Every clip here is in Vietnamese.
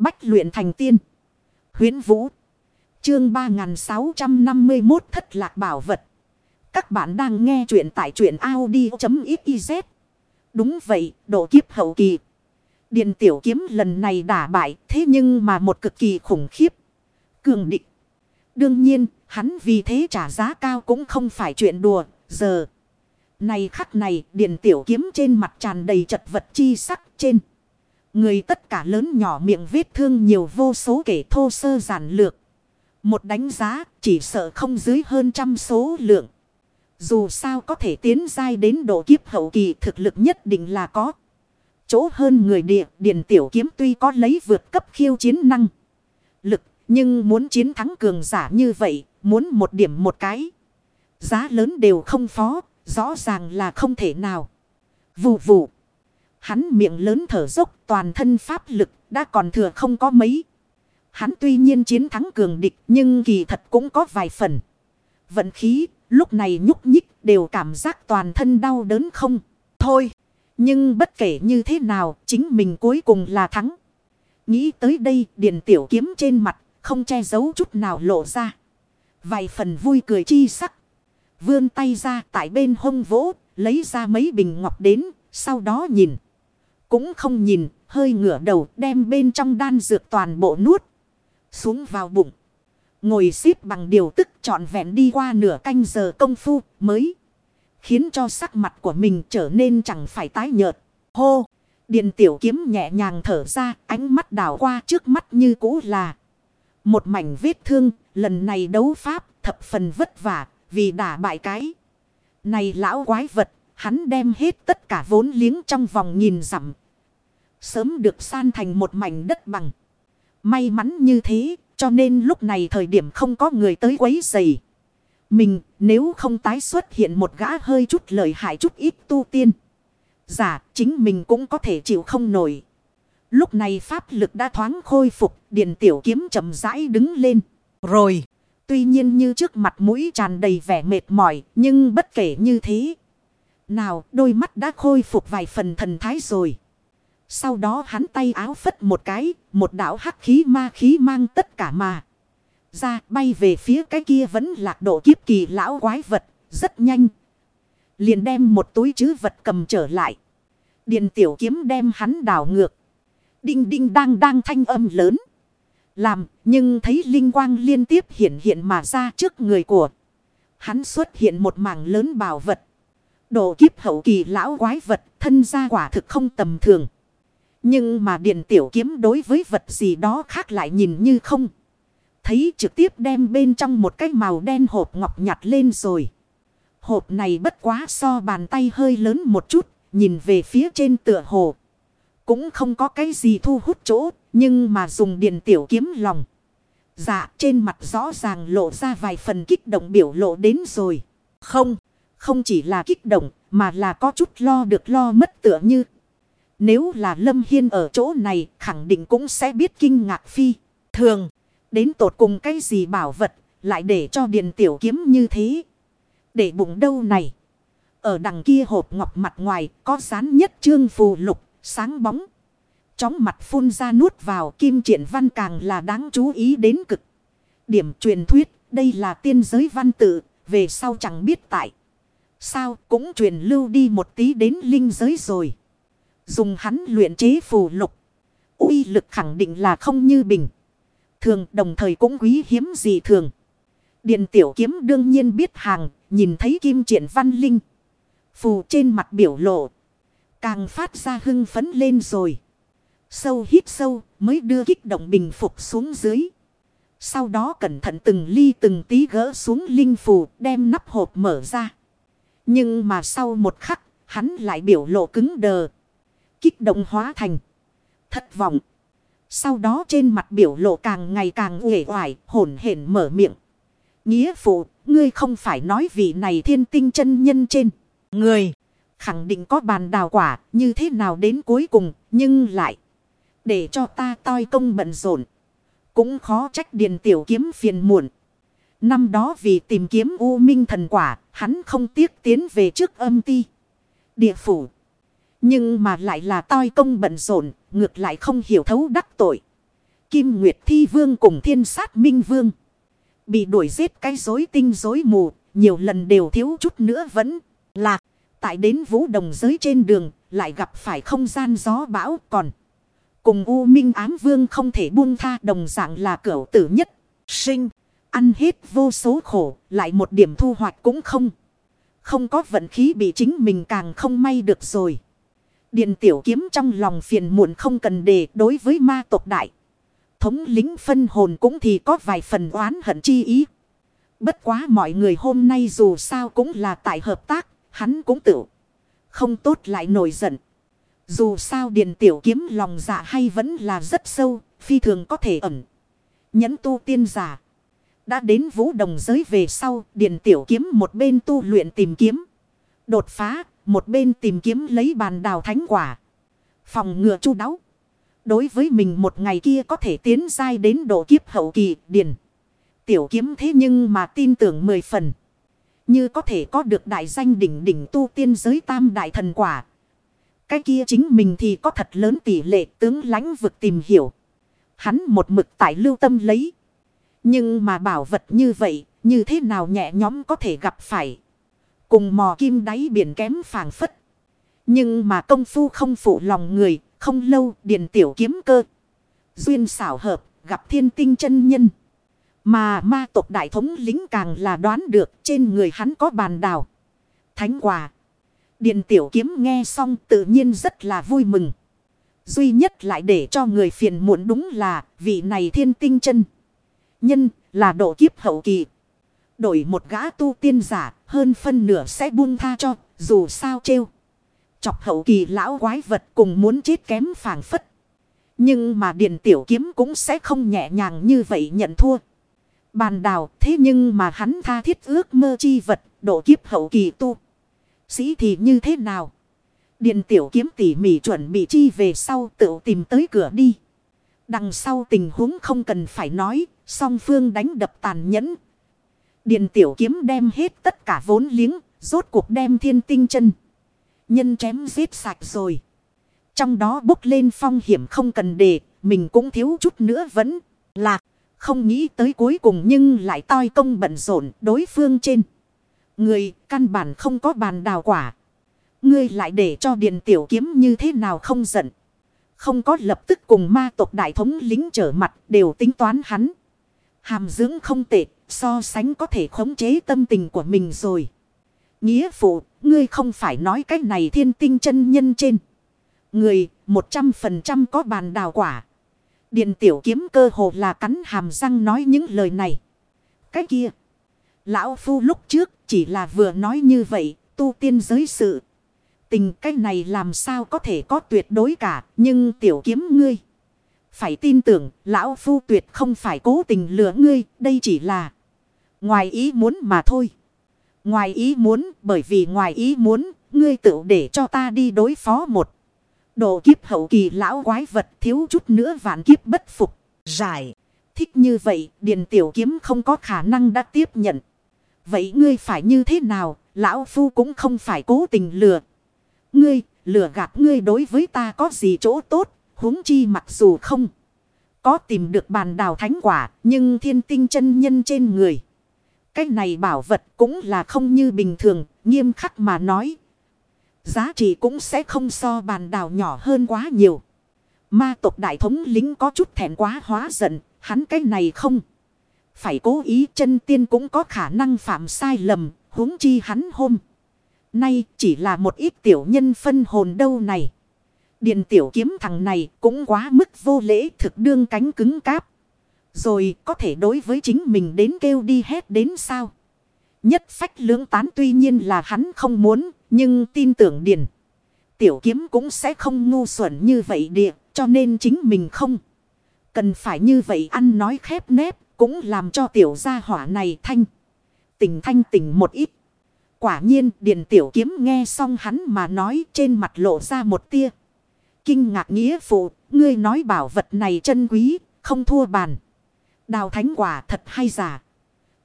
Bách luyện thành tiên. huyễn Vũ. Chương 3651 thất lạc bảo vật. Các bạn đang nghe truyện tại truyện Audi.xyz. Đúng vậy, độ kiếp hậu kỳ. Điện tiểu kiếm lần này đả bại thế nhưng mà một cực kỳ khủng khiếp. Cường định. Đương nhiên, hắn vì thế trả giá cao cũng không phải chuyện đùa. Giờ, này khắc này, điện tiểu kiếm trên mặt tràn đầy chật vật chi sắc trên. Người tất cả lớn nhỏ miệng vết thương nhiều vô số kể thô sơ giản lược. Một đánh giá chỉ sợ không dưới hơn trăm số lượng. Dù sao có thể tiến dai đến độ kiếp hậu kỳ thực lực nhất định là có. Chỗ hơn người địa, điện tiểu kiếm tuy có lấy vượt cấp khiêu chiến năng. Lực, nhưng muốn chiến thắng cường giả như vậy, muốn một điểm một cái. Giá lớn đều không phó, rõ ràng là không thể nào. vụ vụ Hắn miệng lớn thở dốc, toàn thân pháp lực đã còn thừa không có mấy. Hắn tuy nhiên chiến thắng cường địch, nhưng kỳ thật cũng có vài phần. Vận khí, lúc này nhúc nhích, đều cảm giác toàn thân đau đớn không. Thôi. Nhưng bất kể như thế nào, chính mình cuối cùng là thắng. Nghĩ tới đây điện tiểu kiếm trên mặt không che giấu chút nào lộ ra. Vài phần vui cười chi sắc. Vươn tay ra tại bên hông vỗ, lấy ra mấy bình ngọc đến, sau đó nhìn. Cũng không nhìn, hơi ngửa đầu đem bên trong đan dược toàn bộ nuốt. Xuống vào bụng. Ngồi xếp bằng điều tức trọn vẹn đi qua nửa canh giờ công phu mới. Khiến cho sắc mặt của mình trở nên chẳng phải tái nhợt. Hô! Điện tiểu kiếm nhẹ nhàng thở ra ánh mắt đảo qua trước mắt như cũ là. Một mảnh vết thương lần này đấu pháp thập phần vất vả vì đả bại cái. Này lão quái vật hắn đem hết tất cả vốn liếng trong vòng nhìn dặm Sớm được san thành một mảnh đất bằng. May mắn như thế, cho nên lúc này thời điểm không có người tới quấy giày. Mình nếu không tái xuất hiện một gã hơi chút lợi hại chút ít tu tiên. Giả chính mình cũng có thể chịu không nổi. Lúc này pháp lực đã thoáng khôi phục, điện tiểu kiếm chậm rãi đứng lên. Rồi, tuy nhiên như trước mặt mũi tràn đầy vẻ mệt mỏi, nhưng bất kể như thế. Nào, đôi mắt đã khôi phục vài phần thần thái rồi. Sau đó hắn tay áo phất một cái, một đảo hắc khí ma khí mang tất cả mà. Ra bay về phía cái kia vẫn lạc độ kiếp kỳ lão quái vật, rất nhanh. Liền đem một túi chứ vật cầm trở lại. Điện tiểu kiếm đem hắn đảo ngược. Đinh đinh đang đang thanh âm lớn. Làm, nhưng thấy linh quang liên tiếp hiện hiện mà ra trước người của. Hắn xuất hiện một mảng lớn bảo vật. Độ kiếp hậu kỳ lão quái vật, thân gia quả thực không tầm thường. Nhưng mà điện tiểu kiếm đối với vật gì đó khác lại nhìn như không. Thấy trực tiếp đem bên trong một cái màu đen hộp ngọc nhặt lên rồi. Hộp này bất quá so bàn tay hơi lớn một chút, nhìn về phía trên tựa hồ. Cũng không có cái gì thu hút chỗ, nhưng mà dùng điện tiểu kiếm lòng. Dạ trên mặt rõ ràng lộ ra vài phần kích động biểu lộ đến rồi. Không, không chỉ là kích động, mà là có chút lo được lo mất tựa như. Nếu là Lâm Hiên ở chỗ này khẳng định cũng sẽ biết kinh ngạc phi. Thường, đến tột cùng cái gì bảo vật, lại để cho điện tiểu kiếm như thế. Để bụng đâu này. Ở đằng kia hộp ngọc mặt ngoài có dán nhất trương phù lục, sáng bóng. Chóng mặt phun ra nuốt vào kim triển văn càng là đáng chú ý đến cực. Điểm truyền thuyết, đây là tiên giới văn tự, về sau chẳng biết tại. Sao cũng truyền lưu đi một tí đến linh giới rồi. Dùng hắn luyện chế phù lục. uy lực khẳng định là không như bình. Thường đồng thời cũng quý hiếm gì thường. Điện tiểu kiếm đương nhiên biết hàng. Nhìn thấy kim triển văn linh. Phù trên mặt biểu lộ. Càng phát ra hưng phấn lên rồi. Sâu hít sâu, mới đưa kích động bình phục xuống dưới. Sau đó cẩn thận từng ly từng tí gỡ xuống linh phù, đem nắp hộp mở ra. Nhưng mà sau một khắc, hắn lại biểu lộ cứng đờ kích động hóa thành. Thất vọng. Sau đó trên mặt biểu lộ càng ngày càng uể oải, hồn hển mở miệng. Nghĩa phụ, ngươi không phải nói vị này thiên tinh chân nhân trên. Người, khẳng định có bàn đào quả, như thế nào đến cuối cùng, nhưng lại. Để cho ta toi công bận rộn. Cũng khó trách điền tiểu kiếm phiền muộn. Năm đó vì tìm kiếm U Minh thần quả, hắn không tiếc tiến về trước âm ti. Địa phủ nhưng mà lại là toi công bận rộn, ngược lại không hiểu thấu đắc tội. Kim Nguyệt Thi Vương cùng Thiên Sát Minh Vương. Bị đuổi giết cái rối tinh rối mù, nhiều lần đều thiếu chút nữa vẫn lạc. Tại đến vũ đồng giới trên đường, lại gặp phải không gian gió bão còn. Cùng U Minh Ám Vương không thể buông tha đồng dạng là cửu tử nhất. Sinh, ăn hết vô số khổ, lại một điểm thu hoạch cũng không. Không có vận khí bị chính mình càng không may được rồi. Điện tiểu kiếm trong lòng phiền muộn không cần đề đối với ma tộc đại. Thống lính phân hồn cũng thì có vài phần oán hận chi ý. Bất quá mọi người hôm nay dù sao cũng là tại hợp tác, hắn cũng tự. Không tốt lại nổi giận. Dù sao điện tiểu kiếm lòng dạ hay vẫn là rất sâu, phi thường có thể ẩn. Nhẫn tu tiên giả. Đã đến vũ đồng giới về sau, điện tiểu kiếm một bên tu luyện tìm kiếm. Đột phá, một bên tìm kiếm lấy bàn đào thánh quả. Phòng ngừa chu đáo. Đối với mình một ngày kia có thể tiến dai đến độ kiếp hậu kỳ điền. Tiểu kiếm thế nhưng mà tin tưởng mười phần. Như có thể có được đại danh đỉnh đỉnh tu tiên giới tam đại thần quả. Cái kia chính mình thì có thật lớn tỷ lệ tướng lãnh vực tìm hiểu. Hắn một mực tại lưu tâm lấy. Nhưng mà bảo vật như vậy, như thế nào nhẹ nhóm có thể gặp phải. Cùng mò kim đáy biển kém phàng phất. Nhưng mà công phu không phụ lòng người, không lâu Điền tiểu kiếm cơ. Duyên xảo hợp, gặp thiên tinh chân nhân. Mà ma tộc đại thống lính càng là đoán được trên người hắn có bàn đào. Thánh quả. Điền tiểu kiếm nghe xong tự nhiên rất là vui mừng. Duy nhất lại để cho người phiền muộn đúng là vị này thiên tinh chân. Nhân là độ kiếp hậu kỳ. Đổi một gã tu tiên giả hơn phân nửa sẽ buông tha cho dù sao trêu. Chọc hậu kỳ lão quái vật cùng muốn chết kém phản phất. Nhưng mà điện tiểu kiếm cũng sẽ không nhẹ nhàng như vậy nhận thua. Bàn đào thế nhưng mà hắn tha thiết ước mơ chi vật độ kiếp hậu kỳ tu. Sĩ thì như thế nào? Điện tiểu kiếm tỉ mỉ chuẩn bị chi về sau tự tìm tới cửa đi. Đằng sau tình huống không cần phải nói, song phương đánh đập tàn nhẫn. Điền tiểu kiếm đem hết tất cả vốn liếng, rốt cuộc đem thiên tinh chân. Nhân chém giết sạch rồi. Trong đó bốc lên phong hiểm không cần đề, mình cũng thiếu chút nữa vẫn lạc. Không nghĩ tới cuối cùng nhưng lại toi công bận rộn đối phương trên. Người căn bản không có bàn đào quả. Ngươi lại để cho điện tiểu kiếm như thế nào không giận. Không có lập tức cùng ma tộc đại thống lính trở mặt đều tính toán hắn. Hàm dưỡng không tệ, so sánh có thể khống chế tâm tình của mình rồi. Nghĩa phụ, ngươi không phải nói cái này thiên tinh chân nhân trên. Người, một trăm phần trăm có bàn đào quả. Điện tiểu kiếm cơ hồ là cắn hàm răng nói những lời này. Cái kia. Lão Phu lúc trước chỉ là vừa nói như vậy, tu tiên giới sự. Tình cái này làm sao có thể có tuyệt đối cả, nhưng tiểu kiếm ngươi. Phải tin tưởng, Lão Phu tuyệt không phải cố tình lừa ngươi, đây chỉ là ngoài ý muốn mà thôi. Ngoài ý muốn, bởi vì ngoài ý muốn, ngươi tự để cho ta đi đối phó một. Độ kiếp hậu kỳ lão quái vật thiếu chút nữa vạn kiếp bất phục. Giải. Thích như vậy, Điền Tiểu Kiếm không có khả năng đã tiếp nhận. Vậy ngươi phải như thế nào? Lão Phu cũng không phải cố tình lừa. Ngươi, lừa gạt ngươi đối với ta có gì chỗ tốt, huống chi mặc dù không. Có tìm được bàn đào thánh quả, nhưng thiên tinh chân nhân trên người. Cái này bảo vật cũng là không như bình thường, nghiêm khắc mà nói. Giá trị cũng sẽ không so bàn đào nhỏ hơn quá nhiều. Ma tộc đại thống lính có chút thẹn quá hóa giận, hắn cái này không. Phải cố ý chân tiên cũng có khả năng phạm sai lầm, huống chi hắn hôm. Nay chỉ là một ít tiểu nhân phân hồn đâu này. Điện tiểu kiếm thằng này cũng quá mức vô lễ thực đương cánh cứng cáp. Rồi có thể đối với chính mình đến kêu đi hết đến sao. Nhất phách lưỡng tán tuy nhiên là hắn không muốn, nhưng tin tưởng điền. Tiểu kiếm cũng sẽ không ngu xuẩn như vậy địa, cho nên chính mình không. Cần phải như vậy ăn nói khép nép, cũng làm cho tiểu gia hỏa này thanh. Tỉnh thanh tỉnh một ít. Quả nhiên điền tiểu kiếm nghe xong hắn mà nói trên mặt lộ ra một tia. Kinh ngạc nghĩa phụ, ngươi nói bảo vật này chân quý, không thua bàn. Đào thánh quả thật hay giả.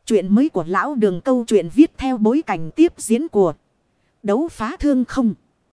Chuyện mới của lão đường câu chuyện viết theo bối cảnh tiếp diễn của đấu phá thương không.